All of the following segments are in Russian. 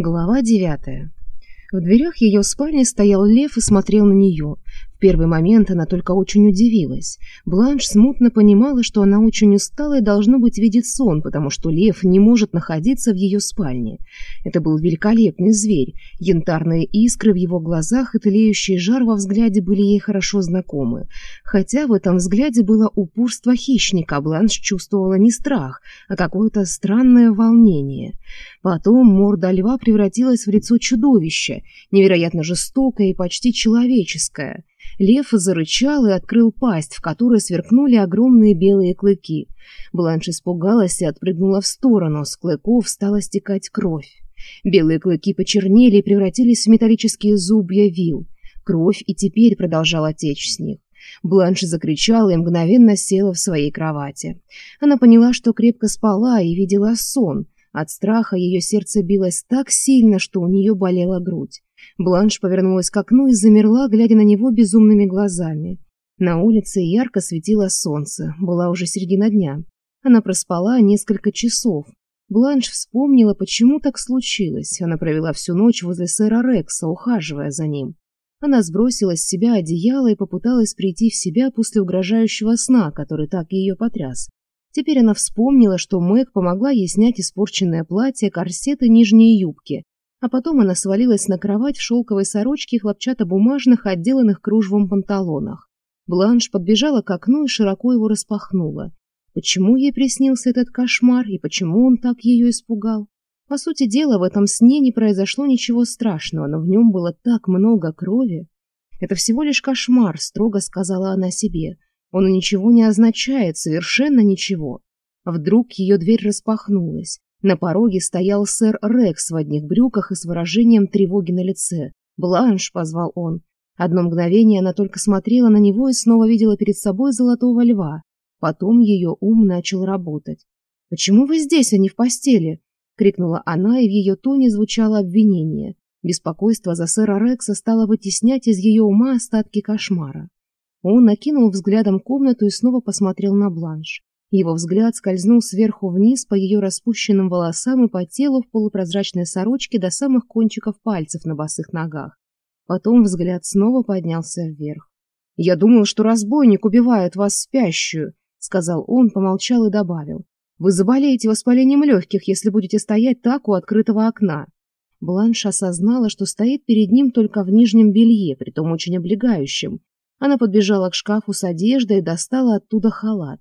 Глава девятая. В дверях ее спальни стоял лев и смотрел на нее. Первый момент она только очень удивилась. Бланш смутно понимала, что она очень устала и должно быть видеть сон, потому что лев не может находиться в ее спальне. Это был великолепный зверь. Янтарные искры в его глазах и тлеющий жар во взгляде были ей хорошо знакомы. Хотя в этом взгляде было упорство хищника, а Бланш чувствовала не страх, а какое-то странное волнение. Потом морда льва превратилась в лицо чудовища, невероятно жестокое и почти человеческое. Лев зарычал и открыл пасть, в которой сверкнули огромные белые клыки. Бланш испугалась и отпрыгнула в сторону, с клыков стала стекать кровь. Белые клыки почернели и превратились в металлические зубья вил. Кровь и теперь продолжала течь с них. Бланш закричала и мгновенно села в своей кровати. Она поняла, что крепко спала и видела сон. От страха ее сердце билось так сильно, что у нее болела грудь. Бланш повернулась к окну и замерла, глядя на него безумными глазами. На улице ярко светило солнце, была уже середина дня. Она проспала несколько часов. Бланш вспомнила, почему так случилось. Она провела всю ночь возле сэра Рекса, ухаживая за ним. Она сбросила с себя одеяло и попыталась прийти в себя после угрожающего сна, который так ее потряс. Теперь она вспомнила, что Мэг помогла ей снять испорченное платье, корсет и нижние юбки а потом она свалилась на кровать в шелковой сорочке и хлопчатобумажных отделанных кружевом панталонах. Бланш подбежала к окну и широко его распахнула. Почему ей приснился этот кошмар и почему он так ее испугал? По сути дела, в этом сне не произошло ничего страшного, но в нем было так много крови. «Это всего лишь кошмар», — строго сказала она себе. «Он ничего не означает, совершенно ничего». Вдруг ее дверь распахнулась. На пороге стоял сэр Рекс в одних брюках и с выражением тревоги на лице. «Бланш!» — позвал он. Одно мгновение она только смотрела на него и снова видела перед собой золотого льва. Потом ее ум начал работать. «Почему вы здесь, а не в постели?» — крикнула она, и в ее тоне звучало обвинение. Беспокойство за сэра Рекса стало вытеснять из ее ума остатки кошмара. Он накинул взглядом комнату и снова посмотрел на Бланш. Его взгляд скользнул сверху вниз по ее распущенным волосам и по телу в полупрозрачной сорочке до самых кончиков пальцев на босых ногах. Потом взгляд снова поднялся вверх. «Я думал, что разбойник убивает вас спящую», — сказал он, помолчал и добавил. «Вы заболеете воспалением легких, если будете стоять так у открытого окна». Бланш осознала, что стоит перед ним только в нижнем белье, притом очень облегающем. Она подбежала к шкафу с одеждой и достала оттуда халат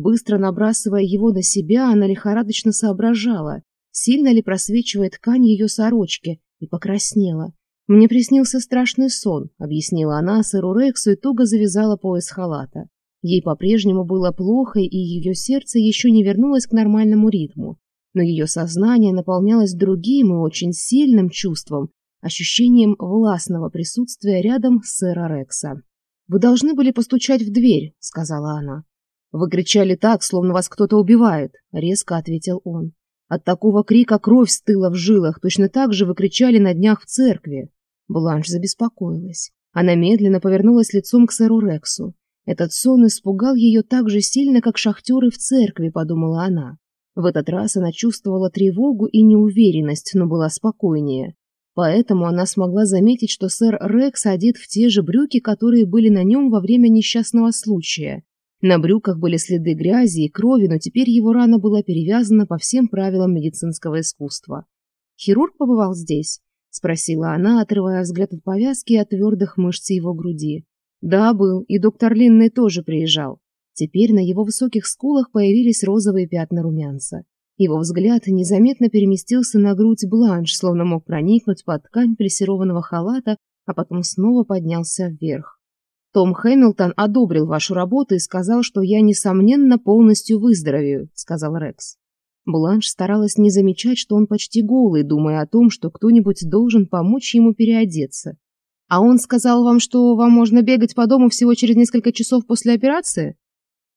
быстро набрасывая его на себя, она лихорадочно соображала, сильно ли просвечивает ткань ее сорочки, и покраснела. «Мне приснился страшный сон», — объяснила она сэру Рексу и туго завязала пояс халата. Ей по-прежнему было плохо, и ее сердце еще не вернулось к нормальному ритму. Но ее сознание наполнялось другим и очень сильным чувством, ощущением властного присутствия рядом сэра Рекса. «Вы должны были постучать в дверь», — сказала она. Вы кричали так, словно вас кто-то убивает, резко ответил он. От такого крика кровь стыла в жилах, точно так же вы кричали на днях в церкви. Бланш забеспокоилась. Она медленно повернулась лицом к сэру Рексу. Этот сон испугал ее так же сильно, как шахтеры в церкви, подумала она. В этот раз она чувствовала тревогу и неуверенность, но была спокойнее. Поэтому она смогла заметить, что сэр Рекс одет в те же брюки, которые были на нем во время несчастного случая, на брюках были следы грязи и крови, но теперь его рана была перевязана по всем правилам медицинского искусства. «Хирург побывал здесь?» – спросила она, отрывая взгляд от повязки и от твердых мышц его груди. «Да, был, и доктор Линный тоже приезжал». Теперь на его высоких скулах появились розовые пятна румянца. Его взгляд незаметно переместился на грудь бланш, словно мог проникнуть под ткань прессированного халата, а потом снова поднялся вверх. Том Хэмилтон одобрил вашу работу и сказал, что я, несомненно, полностью выздоровею», — сказал Рекс. Бланш старалась не замечать, что он почти голый, думая о том, что кто-нибудь должен помочь ему переодеться. «А он сказал вам, что вам можно бегать по дому всего через несколько часов после операции?»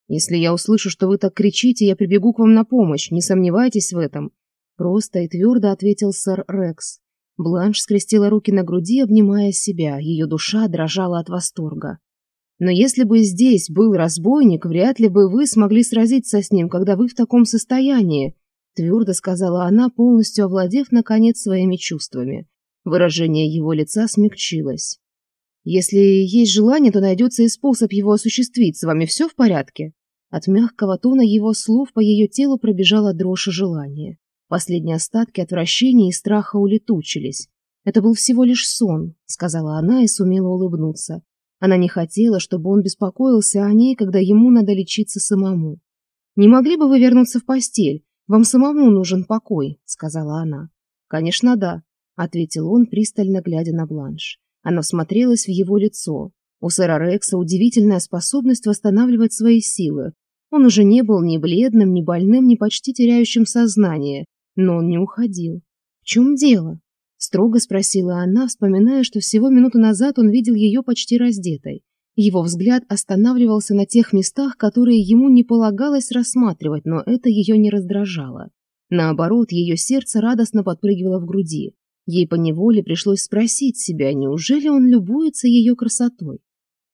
«Если я услышу, что вы так кричите, я прибегу к вам на помощь, не сомневайтесь в этом», — просто и твердо ответил сэр Рекс. Бланш скрестила руки на груди, обнимая себя, ее душа дрожала от восторга. Но если бы здесь был разбойник, вряд ли бы вы смогли сразиться с ним, когда вы в таком состоянии», — твердо сказала она, полностью овладев, наконец, своими чувствами. Выражение его лица смягчилось. «Если есть желание, то найдется и способ его осуществить. С вами все в порядке?» От мягкого тона его слов по ее телу пробежала дрожь и желание. Последние остатки отвращения и страха улетучились. «Это был всего лишь сон», — сказала она и сумела улыбнуться. Она не хотела, чтобы он беспокоился о ней, когда ему надо лечиться самому. «Не могли бы вы вернуться в постель? Вам самому нужен покой», — сказала она. «Конечно, да», — ответил он, пристально глядя на Бланш. Она смотрелась в его лицо. У сэра Рекса удивительная способность восстанавливать свои силы. Он уже не был ни бледным, ни больным, ни почти теряющим сознание, но он не уходил. «В чем дело?» Строго спросила она, вспоминая, что всего минуту назад он видел ее почти раздетой. Его взгляд останавливался на тех местах, которые ему не полагалось рассматривать, но это ее не раздражало. Наоборот, ее сердце радостно подпрыгивало в груди. Ей поневоле пришлось спросить себя, неужели он любуется ее красотой.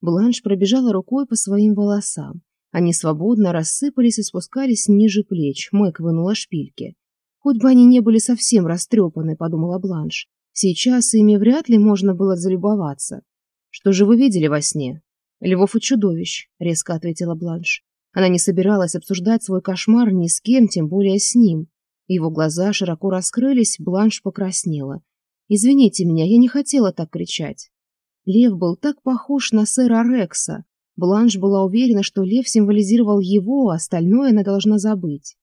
Бланш пробежала рукой по своим волосам. Они свободно рассыпались и спускались ниже плеч, Мэг вынула шпильки. Хоть бы они не были совсем растрепаны, подумала Бланш. Сейчас ими вряд ли можно было залюбоваться. Что же вы видели во сне? Львов и чудовищ, резко ответила Бланш. Она не собиралась обсуждать свой кошмар ни с кем, тем более с ним. Его глаза широко раскрылись, Бланш покраснела. «Извините меня, я не хотела так кричать». Лев был так похож на сэра Рекса. Бланш была уверена, что лев символизировал его, а остальное она должна забыть.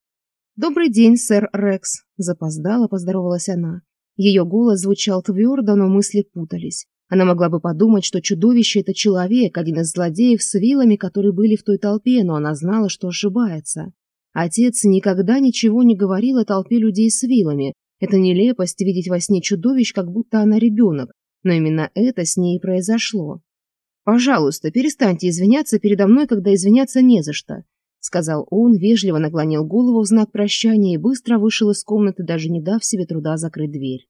«Добрый день, сэр Рекс», — запоздала поздоровалась она. Ее голос звучал твердо, но мысли путались. Она могла бы подумать, что чудовище — это человек, один из злодеев с вилами, которые были в той толпе, но она знала, что ошибается. Отец никогда ничего не говорил о толпе людей с вилами. Это нелепость видеть во сне чудовищ, как будто она ребенок. Но именно это с ней и произошло. «Пожалуйста, перестаньте извиняться передо мной, когда извиняться не за что сказал он, вежливо наклонил голову в знак прощания и быстро вышел из комнаты, даже не дав себе труда закрыть дверь.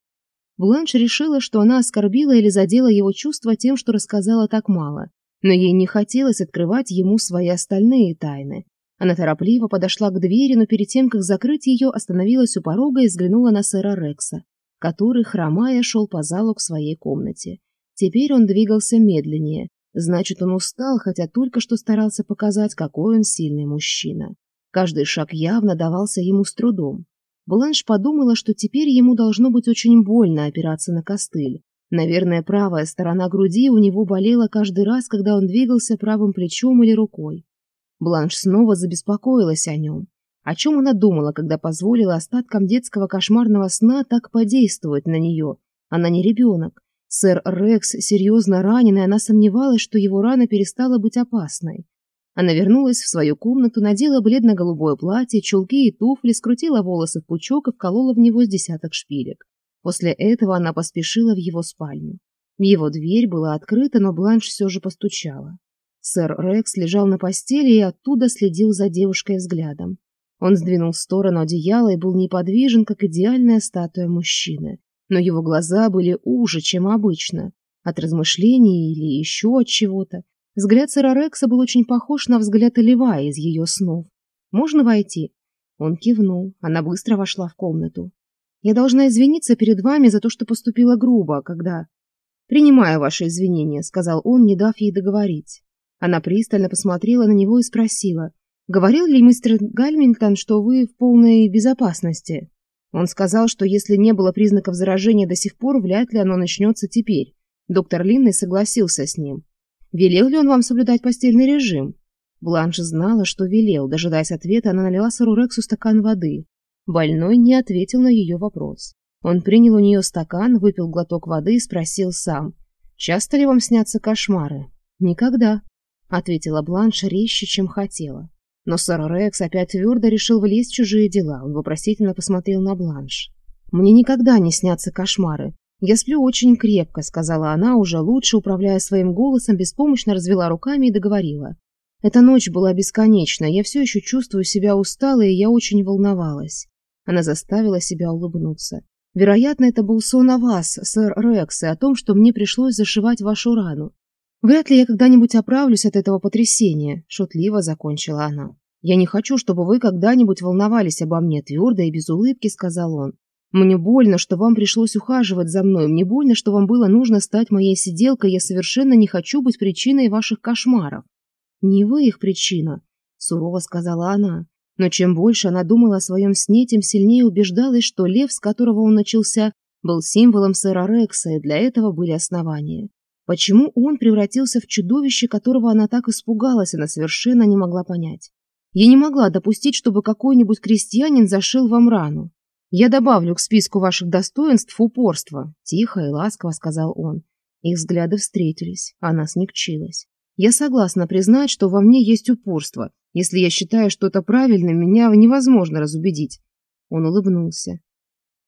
Бланш решила, что она оскорбила или задела его чувства тем, что рассказала так мало, но ей не хотелось открывать ему свои остальные тайны. Она торопливо подошла к двери, но перед тем, как закрыть ее, остановилась у порога и взглянула на сэра Рекса, который, хромая, шел по залу к своей комнате. Теперь он двигался медленнее, Значит, он устал, хотя только что старался показать, какой он сильный мужчина. Каждый шаг явно давался ему с трудом. Бланш подумала, что теперь ему должно быть очень больно опираться на костыль. Наверное, правая сторона груди у него болела каждый раз, когда он двигался правым плечом или рукой. Бланш снова забеспокоилась о нем. О чем она думала, когда позволила остаткам детского кошмарного сна так подействовать на нее? Она не ребенок. Сэр Рекс серьезно ранена, она сомневалась, что его рана перестала быть опасной. Она вернулась в свою комнату, надела бледно-голубое платье, чулки и туфли, скрутила волосы в пучок и вколола в него с десяток шпилек. После этого она поспешила в его спальню. Его дверь была открыта, но Бланш все же постучала. Сэр Рекс лежал на постели и оттуда следил за девушкой взглядом. Он сдвинул в сторону одеяло и был неподвижен, как идеальная статуя мужчины но его глаза были уже, чем обычно, от размышлений или еще от чего-то. Взгляд сэра Рекса был очень похож на взгляд Элева из ее снов. «Можно войти?» Он кивнул. Она быстро вошла в комнату. «Я должна извиниться перед вами за то, что поступила грубо, когда...» «Принимаю ваши извинения», — сказал он, не дав ей договорить. Она пристально посмотрела на него и спросила. «Говорил ли мистер Гальминтон, что вы в полной безопасности?» Он сказал, что если не было признаков заражения до сих пор, вряд ли оно начнется теперь. Доктор Линный согласился с ним. Велел ли он вам соблюдать постельный режим? Бланш знала, что велел. Дожидаясь ответа, она налила сэру Рексу стакан воды. Больной не ответил на ее вопрос. Он принял у нее стакан, выпил глоток воды и спросил сам. «Часто ли вам снятся кошмары?» «Никогда», — ответила Бланш резче, чем хотела. Но сэр Рекс опять твердо решил влезть в чужие дела. Он вопросительно посмотрел на Бланш. «Мне никогда не снятся кошмары. Я сплю очень крепко», — сказала она, уже лучше, управляя своим голосом, беспомощно развела руками и договорила. «Эта ночь была бесконечна. Я все еще чувствую себя усталой, и я очень волновалась». Она заставила себя улыбнуться. «Вероятно, это был сон о вас, сэр Рекс, и о том, что мне пришлось зашивать вашу рану. Вряд ли я когда-нибудь оправлюсь от этого потрясения, шутливо закончила она. Я не хочу, чтобы вы когда-нибудь волновались обо мне твердо и без улыбки, сказал он. Мне больно, что вам пришлось ухаживать за мной. Мне больно, что вам было нужно стать моей сиделкой. Я совершенно не хочу быть причиной ваших кошмаров. Не вы их причина, сурово сказала она. Но чем больше она думала о своем сне, тем сильнее убеждалась, что лев, с которого он начался, был символом сэра Рекса, и для этого были основания. Почему он превратился в чудовище, которого она так испугалась, она совершенно не могла понять. Я не могла допустить, чтобы какой-нибудь крестьянин зашил вам рану. Я добавлю к списку ваших достоинств упорство, тихо и ласково сказал он. Их взгляды встретились, она смягчилась. Я согласна признать, что во мне есть упорство. Если я считаю что-то правильным, меня невозможно разубедить. Он улыбнулся.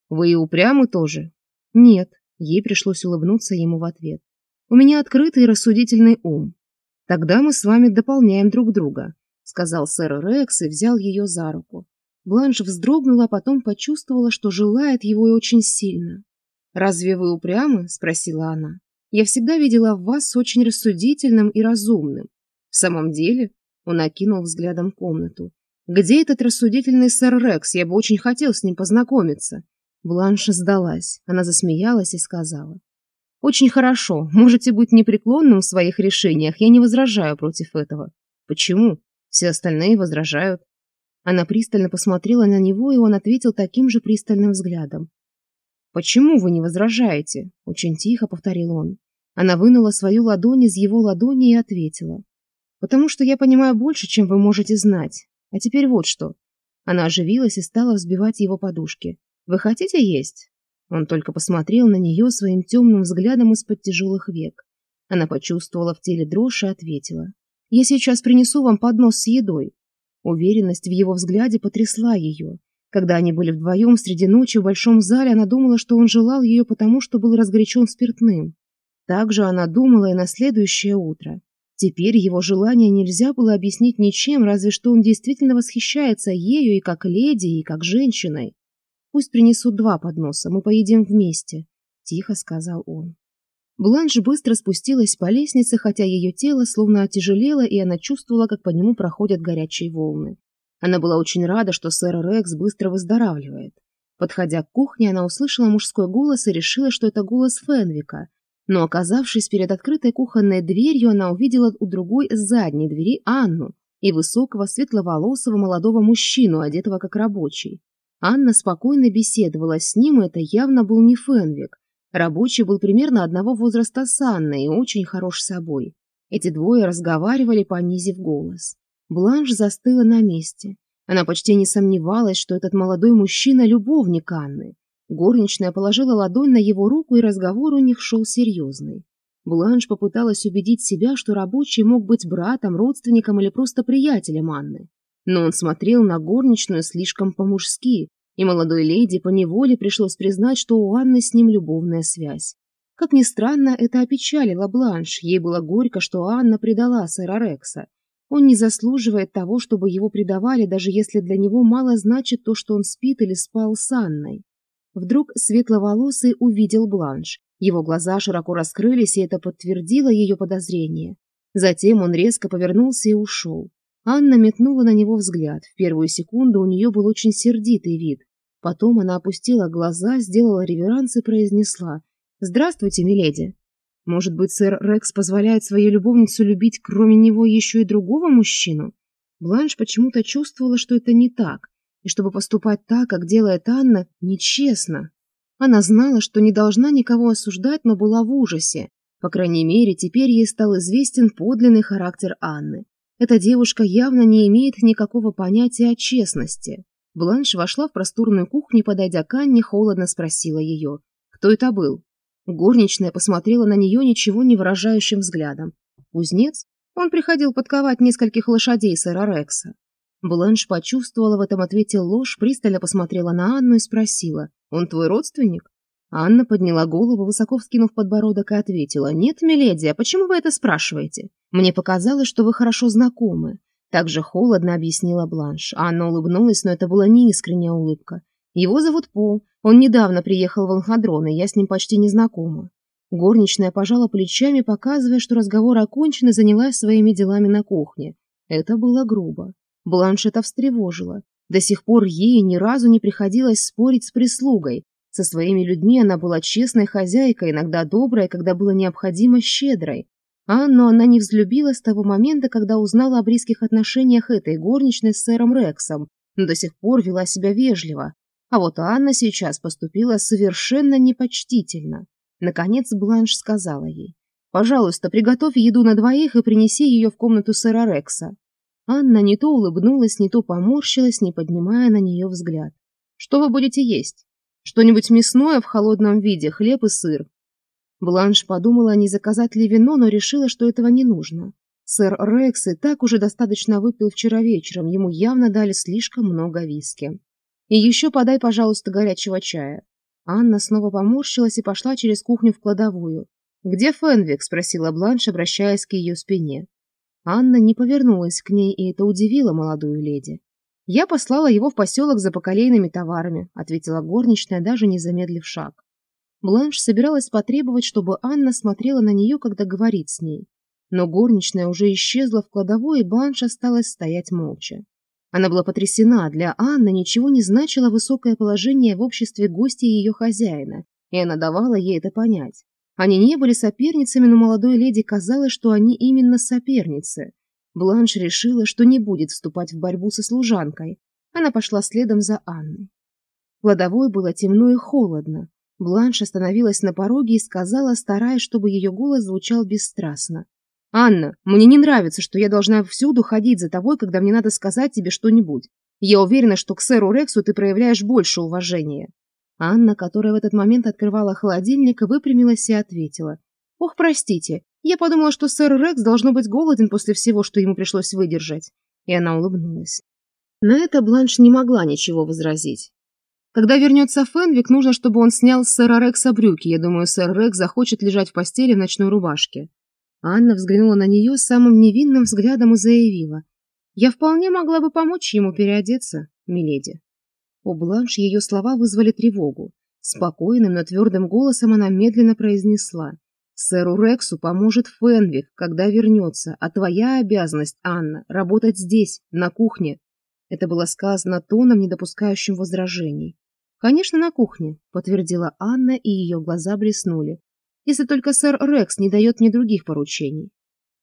Вы и упрямы тоже? Нет, ей пришлось улыбнуться ему в ответ. У меня открытый и рассудительный ум. Тогда мы с вами дополняем друг друга», — сказал сэр Рекс и взял ее за руку. Бланш вздрогнула, а потом почувствовала, что желает его и очень сильно. «Разве вы упрямы?» — спросила она. «Я всегда видела в вас очень рассудительным и разумным. В самом деле...» — он окинул взглядом комнату. «Где этот рассудительный сэр Рекс? Я бы очень хотел с ним познакомиться». Бланш сдалась. Она засмеялась и сказала. Очень хорошо. Можете быть непреклонным в своих решениях. Я не возражаю против этого. Почему? Все остальные возражают. Она пристально посмотрела на него, и он ответил таким же пристальным взглядом. «Почему вы не возражаете?» – очень тихо повторил он. Она вынула свою ладонь из его ладони и ответила. «Потому что я понимаю больше, чем вы можете знать. А теперь вот что». Она оживилась и стала взбивать его подушки. «Вы хотите есть? Он только посмотрел на нее своим темным взглядом из-под тяжелых век. Она почувствовала в теле дрожь и ответила. «Я сейчас принесу вам поднос с едой». Уверенность в его взгляде потрясла ее. Когда они были вдвоем среди ночи в большом зале, она думала, что он желал ее потому, что был разгорячен спиртным. Так же она думала и на следующее утро. Теперь его желание нельзя было объяснить ничем, разве что он действительно восхищается ею и как леди, и как женщиной пусть принесут два подноса, мы поедем вместе», — тихо сказал он. Бланш быстро спустилась по лестнице, хотя ее тело словно отяжелело, и она чувствовала, как по нему проходят горячие волны. Она была очень рада, что сэр Рекс быстро выздоравливает. Подходя к кухне, она услышала мужской голос и решила, что это голос Фенвика. Но, оказавшись перед открытой кухонной дверью, она увидела у другой задней двери Анну и высокого светловолосого молодого мужчину, одетого как рабочий. Анна спокойно беседовала с ним, это явно был не Фенвик. Рабочий был примерно одного возраста с Анной и очень хорош собой. Эти двое разговаривали, понизив голос. Бланш застыла на месте. Она почти не сомневалась, что этот молодой мужчина – любовник Анны. Горничная положила ладонь на его руку, и разговор у них шел серьезный. Бланш попыталась убедить себя, что рабочий мог быть братом, родственником или просто приятелем Анны но он смотрел на горничную слишком по-мужски, и молодой леди по неволе пришлось признать, что у Анны с ним любовная связь. Как ни странно, это опечалило Бланш, ей было горько, что Анна предала сэра Рекса. Он не заслуживает того, чтобы его предавали, даже если для него мало значит то, что он спит или спал с Анной. Вдруг светловолосый увидел Бланш. Его глаза широко раскрылись, и это подтвердило ее подозрение. Затем он резко повернулся и ушел. Анна метнула на него взгляд. В первую секунду у нее был очень сердитый вид. Потом она опустила глаза, сделала реверанс и произнесла «Здравствуйте, миледи». Может быть, сэр Рекс позволяет своей любовнице любить кроме него еще и другого мужчину? Бланш почему-то чувствовала, что это не так, и чтобы поступать так, как делает Анна, нечестно. Она знала, что не должна никого осуждать, но была в ужасе. По крайней мере, теперь ей стал известен подлинный характер Анны. Эта девушка явно не имеет никакого понятия о честности. Бланш вошла в просторную кухню, подойдя к Анне, холодно спросила ее, кто это был. Горничная посмотрела на нее ничего не выражающим взглядом. Кузнец? Он приходил подковать нескольких лошадей сэра Рекса. Бланш почувствовала в этом ответе ложь, пристально посмотрела на Анну и спросила, «Он твой родственник?» Анна подняла голову, высоко вскинув подбородок, и ответила, «Нет, миледи, а почему вы это спрашиваете? Мне показалось, что вы хорошо знакомы». Так же холодно объяснила Бланш. Анна улыбнулась, но это была неискренняя улыбка. «Его зовут Пол. Он недавно приехал в Анхадрон, и я с ним почти не знакома». Горничная пожала плечами, показывая, что разговор окончен и занялась своими делами на кухне. Это было грубо. Бланш это встревожило. До сих пор ей ни разу не приходилось спорить с прислугой, со своими людьми она была честной хозяйкой, иногда доброй, когда было необходимо щедрой. Анну она не взлюбила с того момента, когда узнала о близких отношениях этой горничной с сэром Рексом, но до сих пор вела себя вежливо. А вот Анна сейчас поступила совершенно непочтительно. Наконец Бланш сказала ей. «Пожалуйста, приготовь еду на двоих и принеси ее в комнату сэра Рекса». Анна не то улыбнулась, не то поморщилась, не поднимая на нее взгляд. «Что вы будете есть?» что-нибудь мясное в холодном виде, хлеб и сыр. Бланш подумала, не заказать ли вино, но решила, что этого не нужно. Сэр Рекс и так уже достаточно выпил вчера вечером, ему явно дали слишком много виски. И еще подай, пожалуйста, горячего чая. Анна снова поморщилась и пошла через кухню в кладовую. «Где Фенвик?» – спросила Бланш, обращаясь к ее спине. Анна не повернулась к ней, и это удивило молодую леди. «Я послала его в поселок за поколейными товарами», — ответила горничная, даже не замедлив шаг. Бланш собиралась потребовать, чтобы Анна смотрела на нее, когда говорит с ней. Но горничная уже исчезла в кладовой, и Бланш осталась стоять молча. Она была потрясена, для Анны ничего не значило высокое положение в обществе гостя ее хозяина, и она давала ей это понять. Они не были соперницами, но молодой леди казалось, что они именно соперницы. Бланш решила, что не будет вступать в борьбу со служанкой. Она пошла следом за Анной. В кладовой было темно и холодно. Бланш остановилась на пороге и сказала, стараясь, чтобы ее голос звучал бесстрастно. «Анна, мне не нравится, что я должна всюду ходить за тобой, когда мне надо сказать тебе что-нибудь. Я уверена, что к сэру Рексу ты проявляешь больше уважения». Анна, которая в этот момент открывала холодильник, выпрямилась и ответила. «Ох, простите, я подумала, что сэр Рекс должно быть голоден после всего, что ему пришлось выдержать. И она улыбнулась. На это Бланш не могла ничего возразить. Когда вернется Фенвик, нужно, чтобы он снял с сэра Рекса брюки. Я думаю, сэр Рекс захочет лежать в постели в ночной рубашке. Анна взглянула на нее самым невинным взглядом и заявила. «Я вполне могла бы помочь ему переодеться, миледи». У Бланш ее слова вызвали тревогу. Спокойным, но твердым голосом она медленно произнесла. Сэру Рексу поможет Фенвик, когда вернется, а твоя обязанность, Анна, работать здесь, на кухне». Это было сказано тоном, не допускающим возражений. «Конечно, на кухне», — подтвердила Анна, и ее глаза блеснули. «Если только сэр Рекс не дает мне других поручений».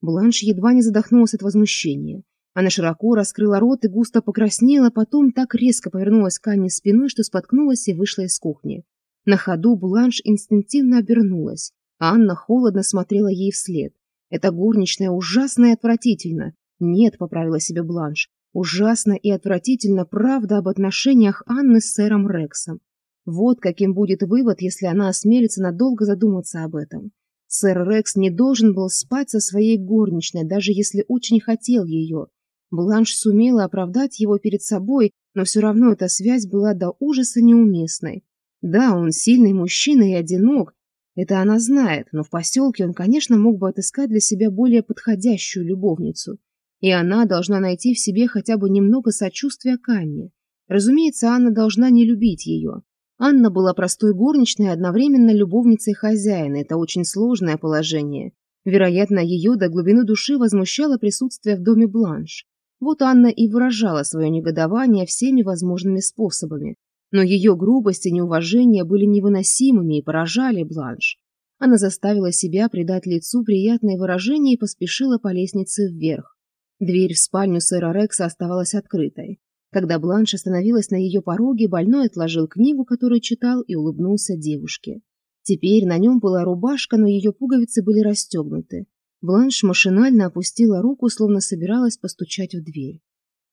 Бланш едва не задохнулась от возмущения. Она широко раскрыла рот и густо покраснела, потом так резко повернулась к Анне спиной, что споткнулась и вышла из кухни. На ходу Бланш инстинктивно обернулась. Анна холодно смотрела ей вслед. «Эта горничная ужасно и отвратительно!» «Нет», — поправила себе Бланш. «Ужасно и отвратительно правда об отношениях Анны с сэром Рексом. Вот каким будет вывод, если она осмелится надолго задуматься об этом. Сэр Рекс не должен был спать со своей горничной, даже если очень хотел ее. Бланш сумела оправдать его перед собой, но все равно эта связь была до ужаса неуместной. Да, он сильный мужчина и одинок, это она знает, но в поселке он, конечно, мог бы отыскать для себя более подходящую любовницу. И она должна найти в себе хотя бы немного сочувствия к Анне. Разумеется, Анна должна не любить ее. Анна была простой горничной и одновременно любовницей хозяина. Это очень сложное положение. Вероятно, ее до глубины души возмущало присутствие в доме Бланш. Вот Анна и выражала свое негодование всеми возможными способами но ее грубость и неуважение были невыносимыми и поражали Бланш. Она заставила себя придать лицу приятное выражение и поспешила по лестнице вверх. Дверь в спальню сэра Рекса оставалась открытой. Когда Бланш остановилась на ее пороге, больной отложил книгу, которую читал, и улыбнулся девушке. Теперь на нем была рубашка, но ее пуговицы были расстегнуты. Бланш машинально опустила руку, словно собиралась постучать в дверь.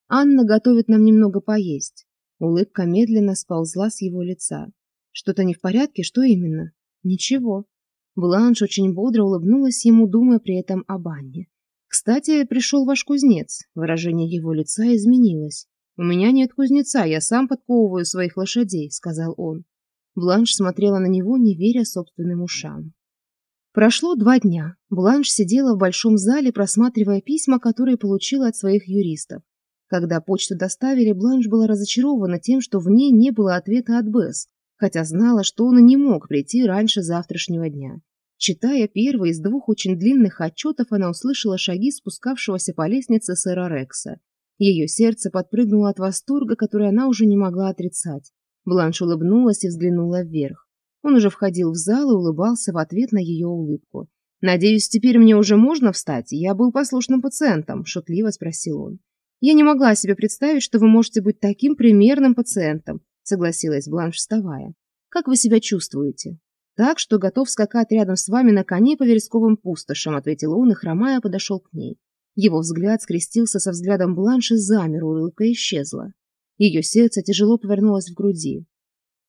«Анна готовит нам немного поесть». Улыбка медленно сползла с его лица. Что-то не в порядке, что именно? Ничего. Бланш очень бодро улыбнулась ему, думая при этом о Анне. Кстати, пришел ваш кузнец. Выражение его лица изменилось. У меня нет кузнеца, я сам подковываю своих лошадей, сказал он. Бланш смотрела на него, не веря собственным ушам. Прошло два дня. Бланш сидела в большом зале, просматривая письма, которые получила от своих юристов. Когда почту доставили, Бланш была разочарована тем, что в ней не было ответа от Бесс, хотя знала, что он и не мог прийти раньше завтрашнего дня. Читая первый из двух очень длинных отчетов, она услышала шаги спускавшегося по лестнице сэра Рекса. Ее сердце подпрыгнуло от восторга, который она уже не могла отрицать. Бланш улыбнулась и взглянула вверх. Он уже входил в зал и улыбался в ответ на ее улыбку. «Надеюсь, теперь мне уже можно встать? Я был послушным пациентом», – шутливо спросил он. Я не могла себе представить, что вы можете быть таким примерным пациентом, согласилась Бланш, вставая. Как вы себя чувствуете? Так, что готов скакать рядом с вами на коне по вересковым пустошам, ответил он и хромая подошел к ней. Его взгляд скрестился со взглядом Бланши, замер, улыбка исчезла. Ее сердце тяжело повернулось в груди.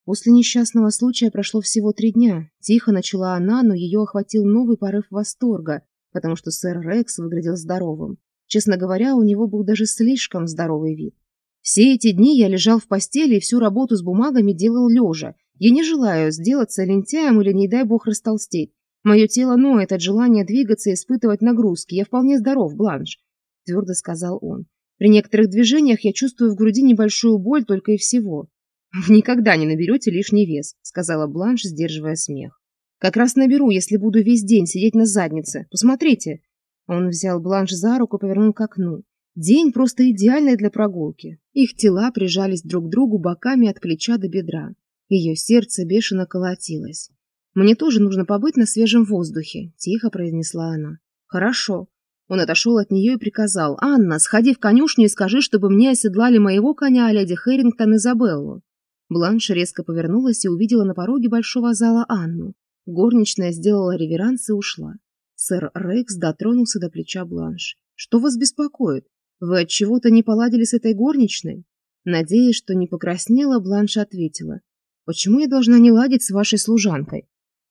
После несчастного случая прошло всего три дня. Тихо начала она, но ее охватил новый порыв восторга, потому что сэр Рекс выглядел здоровым. Честно говоря, у него был даже слишком здоровый вид. Все эти дни я лежал в постели и всю работу с бумагами делал лежа. Я не желаю сделаться лентяем или, не дай бог, растолстеть. Мое тело ноет от желания двигаться и испытывать нагрузки. Я вполне здоров, Бланш», – твердо сказал он. «При некоторых движениях я чувствую в груди небольшую боль только и всего». «Вы никогда не наберете лишний вес», – сказала Бланш, сдерживая смех. «Как раз наберу, если буду весь день сидеть на заднице. Посмотрите». Он взял бланш за руку, повернул к окну. День просто идеальный для прогулки. Их тела прижались друг к другу боками от плеча до бедра. Ее сердце бешено колотилось. «Мне тоже нужно побыть на свежем воздухе», – тихо произнесла она. «Хорошо». Он отошел от нее и приказал. «Анна, сходи в конюшню и скажи, чтобы мне оседлали моего коня, а леди Хэрингтон Изабеллу». Бланш резко повернулась и увидела на пороге большого зала Анну. Горничная сделала реверанс и ушла. Сэр Рекс дотронулся до плеча Бланш. «Что вас беспокоит? Вы от чего-то не поладили с этой горничной?» Надеясь, что не покраснела, Бланш ответила. «Почему я должна не ладить с вашей служанкой?»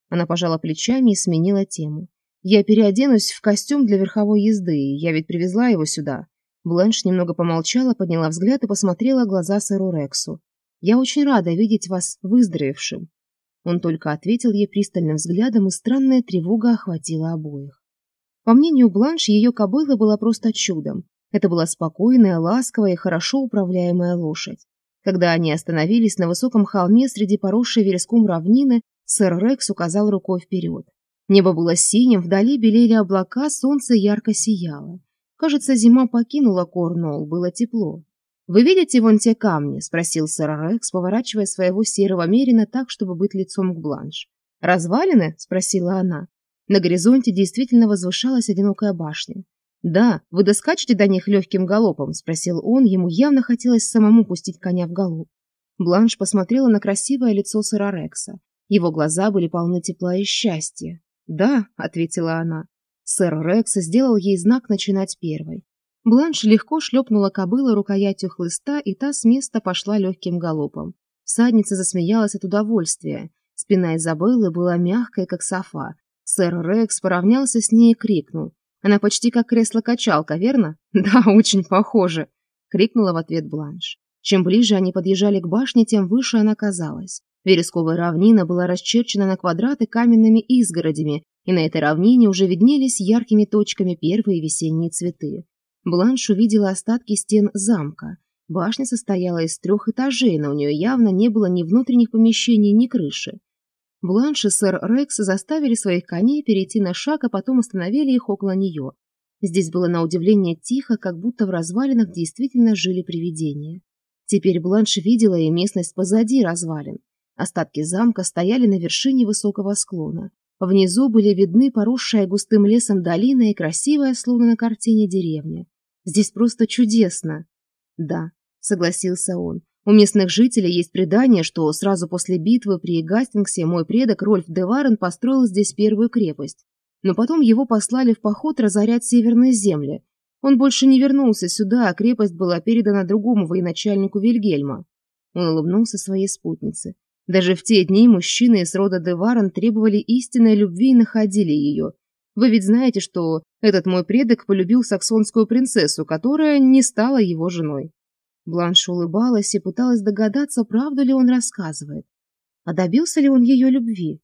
Она пожала плечами и сменила тему. «Я переоденусь в костюм для верховой езды, я ведь привезла его сюда». Бланш немного помолчала, подняла взгляд и посмотрела глаза сэру Рексу. «Я очень рада видеть вас выздоровевшим. Он только ответил ей пристальным взглядом, и странная тревога охватила обоих. По мнению Бланш, ее кобыла была просто чудом. Это была спокойная, ласковая и хорошо управляемая лошадь. Когда они остановились на высоком холме среди поросшей вереском равнины, сэр Рекс указал рукой вперед. Небо было синим, вдали белели облака, солнце ярко сияло. Кажется, зима покинула Корнуолл, было тепло. «Вы видите вон те камни?» – спросил сэр Рекс, поворачивая своего серого мерина так, чтобы быть лицом к бланш. «Развалины?» – спросила она. На горизонте действительно возвышалась одинокая башня. «Да, вы доскачете до них легким галопом?» – спросил он, ему явно хотелось самому пустить коня в галоп. Бланш посмотрела на красивое лицо сэра Рекса. Его глаза были полны тепла и счастья. «Да», – ответила она. Сэр Рекс сделал ей знак начинать первой. Бланш легко шлепнула кобыла рукоятью хлыста, и та с места пошла легким галопом. Всадница засмеялась от удовольствия. Спина Изабеллы была мягкой, как софа. Сэр Рекс поравнялся с ней и крикнул. «Она почти как кресло-качалка, верно?» «Да, очень похоже!» — крикнула в ответ Бланш. Чем ближе они подъезжали к башне, тем выше она казалась. Вересковая равнина была расчерчена на квадраты каменными изгородями, и на этой равнине уже виднелись яркими точками первые весенние цветы. Бланш увидела остатки стен замка. Башня состояла из трех этажей, но у нее явно не было ни внутренних помещений, ни крыши. Бланш и сэр Рекс заставили своих коней перейти на шаг, а потом остановили их около нее. Здесь было на удивление тихо, как будто в развалинах действительно жили привидения. Теперь Бланш видела и местность позади развалин. Остатки замка стояли на вершине высокого склона. Внизу были видны поросшая густым лесом долина и красивая, словно на картине, деревня. Здесь просто чудесно. Да, согласился он. У местных жителей есть предание, что сразу после битвы при Гастингсе мой предок Рольф де Варен построил здесь первую крепость. Но потом его послали в поход разорять северные земли. Он больше не вернулся сюда, а крепость была передана другому военачальнику Вильгельма. Он улыбнулся своей спутнице. Даже в те дни мужчины из рода де Варен требовали истинной любви и находили ее. Вы ведь знаете, что этот мой предок полюбил саксонскую принцессу, которая не стала его женой». Бланш улыбалась и пыталась догадаться, правду ли он рассказывает. А добился ли он ее любви?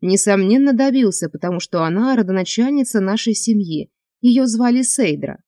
Несомненно, добился, потому что она родоначальница нашей семьи. Ее звали Сейдра.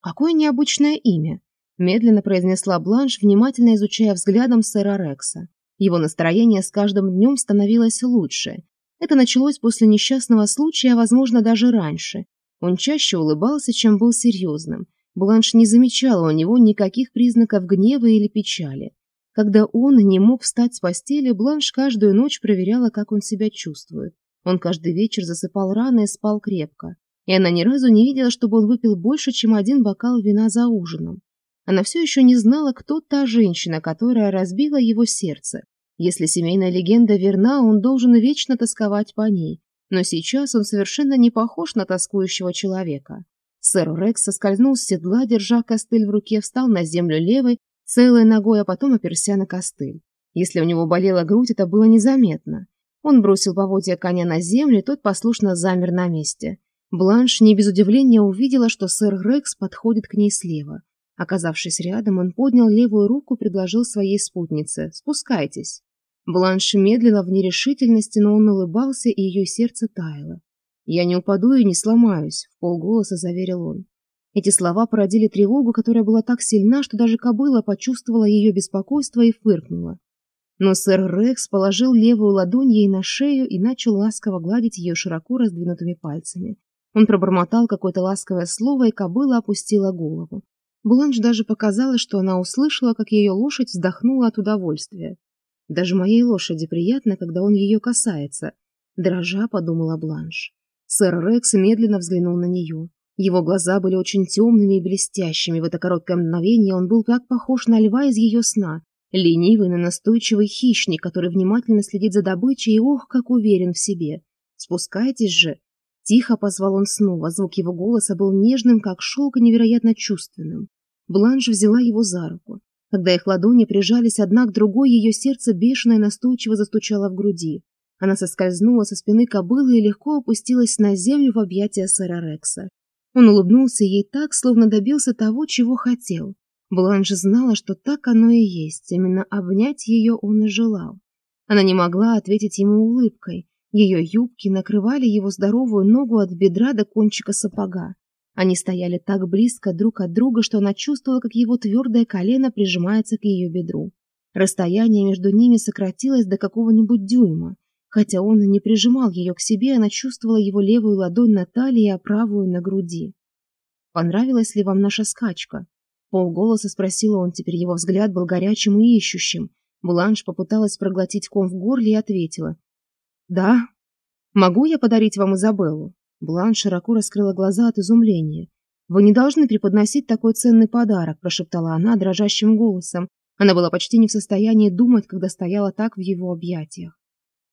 «Какое необычное имя!» – медленно произнесла Бланш, внимательно изучая взглядом сэра Рекса. Его настроение с каждым днем становилось лучше, это началось после несчастного случая, а, возможно, даже раньше. Он чаще улыбался, чем был серьезным. Бланш не замечала у него никаких признаков гнева или печали. Когда он не мог встать с постели, Бланш каждую ночь проверяла, как он себя чувствует. Он каждый вечер засыпал рано и спал крепко. И она ни разу не видела, чтобы он выпил больше, чем один бокал вина за ужином. Она все еще не знала, кто та женщина, которая разбила его сердце, если семейная легенда верна, он должен вечно тосковать по ней. Но сейчас он совершенно не похож на тоскующего человека. Сэр Рекс соскользнул с седла, держа костыль в руке, встал на землю левой, целой ногой, а потом оперся на костыль. Если у него болела грудь, это было незаметно. Он бросил поводья коня на землю, тот послушно замер на месте. Бланш не без удивления увидела, что сэр Рекс подходит к ней слева. Оказавшись рядом, он поднял левую руку, и предложил своей спутнице «Спускайтесь». Бланш медленно в нерешительности, но он улыбался, и ее сердце таяло. «Я не упаду и не сломаюсь», — в полголоса заверил он. Эти слова породили тревогу, которая была так сильна, что даже кобыла почувствовала ее беспокойство и фыркнула. Но сэр Рекс положил левую ладонь ей на шею и начал ласково гладить ее широко раздвинутыми пальцами. Он пробормотал какое-то ласковое слово, и кобыла опустила голову. Бланш даже показалось, что она услышала, как ее лошадь вздохнула от удовольствия даже моей лошади приятно когда он ее касается. Дрожа подумала бланш. Сэр рекс медленно взглянул на нее его глаза были очень темными и блестящими. В это короткое мгновение он был так похож на льва из ее сна. Ленивый но настойчивый хищник который внимательно следит за добычей и ох как уверен в себе. Спускайтесь же тихо позвал он снова. Звук его голоса был нежным как шелк и невероятно чувственным. Бланш взяла его за руку. Когда их ладони прижались одна к другой, ее сердце бешено и настойчиво застучало в груди. Она соскользнула со спины кобылы и легко опустилась на землю в объятия сэра Рекса. Он улыбнулся ей так, словно добился того, чего хотел. Бланш знала, что так оно и есть, именно обнять ее он и желал. Она не могла ответить ему улыбкой. Ее юбки накрывали его здоровую ногу от бедра до кончика сапога. Они стояли так близко друг от друга, что она чувствовала, как его твердое колено прижимается к ее бедру. Расстояние между ними сократилось до какого-нибудь дюйма. Хотя он не прижимал ее к себе, она чувствовала его левую ладонь на талии, а правую на груди. «Понравилась ли вам наша скачка?» Полголоса спросила он, теперь его взгляд был горячим и ищущим. Бланш попыталась проглотить ком в горле и ответила. «Да. Могу я подарить вам Изабеллу?» Бланш широко раскрыла глаза от изумления. «Вы не должны преподносить такой ценный подарок», – прошептала она дрожащим голосом. Она была почти не в состоянии думать, когда стояла так в его объятиях.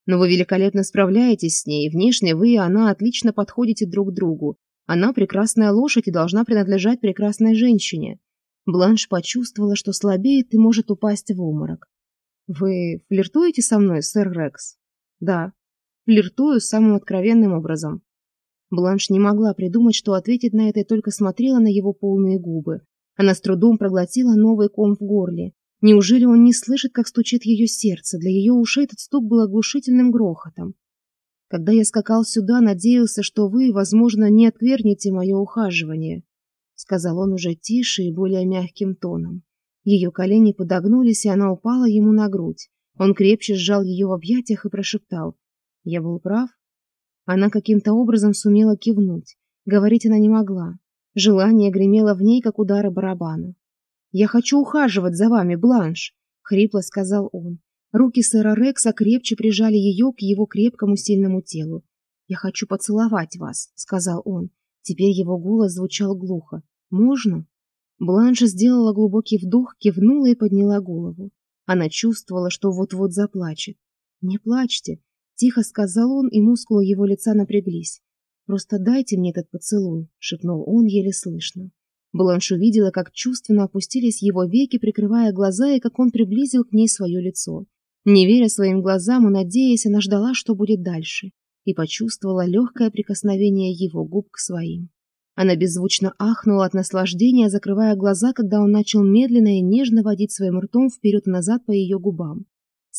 «Но вы великолепно справляетесь с ней, внешне вы и она отлично подходите друг другу. Она прекрасная лошадь и должна принадлежать прекрасной женщине». Бланш почувствовала, что слабеет и может упасть в уморок. «Вы флиртуете со мной, сэр Рекс?» «Да». «Флиртую самым откровенным образом». Бланш не могла придумать, что ответить на это и только смотрела на его полные губы. Она с трудом проглотила новый ком в горле. Неужели он не слышит, как стучит ее сердце? Для ее ушей этот стук был оглушительным грохотом. Когда я скакал сюда, надеялся, что вы, возможно, не отвергнете мое ухаживание, — сказал он уже тише и более мягким тоном. Ее колени подогнулись, и она упала ему на грудь. Он крепче сжал ее в объятиях и прошептал. Я был прав. Она каким-то образом сумела кивнуть. Говорить она не могла. Желание гремело в ней, как удары барабана. «Я хочу ухаживать за вами, Бланш!» — хрипло сказал он. Руки сэра Рекса крепче прижали ее к его крепкому сильному телу. «Я хочу поцеловать вас», — сказал он. Теперь его голос звучал глухо. «Можно?» Бланш сделала глубокий вдох, кивнула и подняла голову. Она чувствовала, что вот-вот заплачет. «Не плачьте», Тихо сказал он, и мускулы его лица напряглись. «Просто дайте мне этот поцелуй», — шепнул он еле слышно. Бланш увидела, как чувственно опустились его веки, прикрывая глаза, и как он приблизил к ней свое лицо. Не веря своим глазам и надеясь, она ждала, что будет дальше, и почувствовала легкое прикосновение его губ к своим. Она беззвучно ахнула от наслаждения, закрывая глаза, когда он начал медленно и нежно водить своим ртом вперед и назад по ее губам.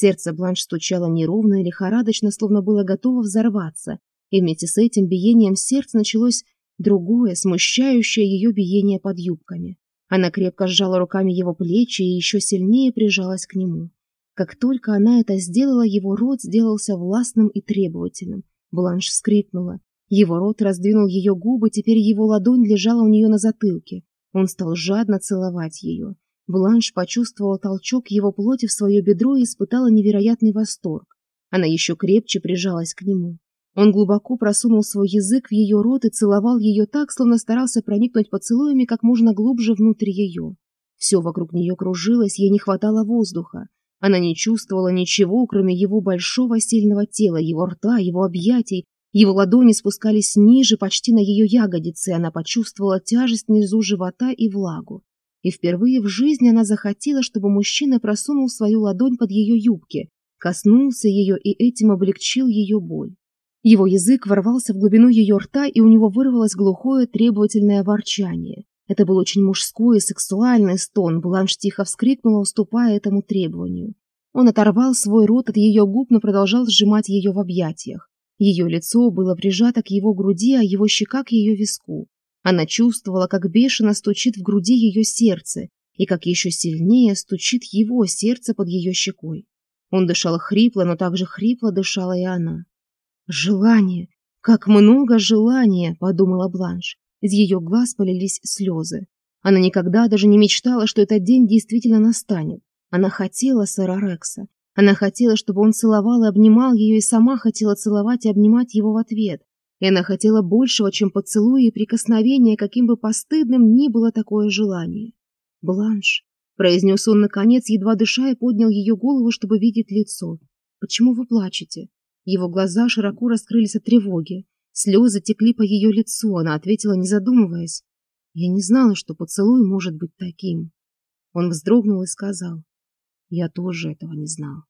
Сердце Бланш стучало неровно и лихорадочно, словно было готово взорваться, и вместе с этим биением сердца началось другое, смущающее ее биение под юбками. Она крепко сжала руками его плечи и еще сильнее прижалась к нему. Как только она это сделала, его рот сделался властным и требовательным. Бланш вскрикнула. Его рот раздвинул ее губы, теперь его ладонь лежала у нее на затылке. Он стал жадно целовать ее. Бланш почувствовала толчок его плоти в свое бедро и испытала невероятный восторг. Она еще крепче прижалась к нему. Он глубоко просунул свой язык в ее рот и целовал ее так, словно старался проникнуть поцелуями как можно глубже внутрь ее. Все вокруг нее кружилось, ей не хватало воздуха. Она не чувствовала ничего, кроме его большого сильного тела, его рта, его объятий. Его ладони спускались ниже, почти на ее ягодицы, и она почувствовала тяжесть внизу живота и влагу и впервые в жизни она захотела, чтобы мужчина просунул свою ладонь под ее юбки, коснулся ее и этим облегчил ее боль. Его язык ворвался в глубину ее рта, и у него вырвалось глухое требовательное ворчание. Это был очень мужской и сексуальный стон, Бланш тихо вскрикнула, уступая этому требованию. Он оторвал свой рот от ее губ, но продолжал сжимать ее в объятиях. Ее лицо было прижато к его груди, а его щека к ее виску. Она чувствовала, как бешено стучит в груди ее сердце, и как еще сильнее стучит его сердце под ее щекой. Он дышал хрипло, но также хрипло дышала и она. «Желание! Как много желания!» – подумала Бланш. Из ее глаз полились слезы. Она никогда даже не мечтала, что этот день действительно настанет. Она хотела сэра Рекса. Она хотела, чтобы он целовал и обнимал ее, и сама хотела целовать и обнимать его в ответ. Она хотела большего, чем поцелуи и прикосновения, каким бы постыдным ни было такое желание. «Бланш», — произнес он наконец, едва дыша и поднял ее голову, чтобы видеть лицо. «Почему вы плачете?» Его глаза широко раскрылись от тревоги. Слезы текли по ее лицу, она ответила, не задумываясь. «Я не знала, что поцелуй может быть таким». Он вздрогнул и сказал, «Я тоже этого не знал».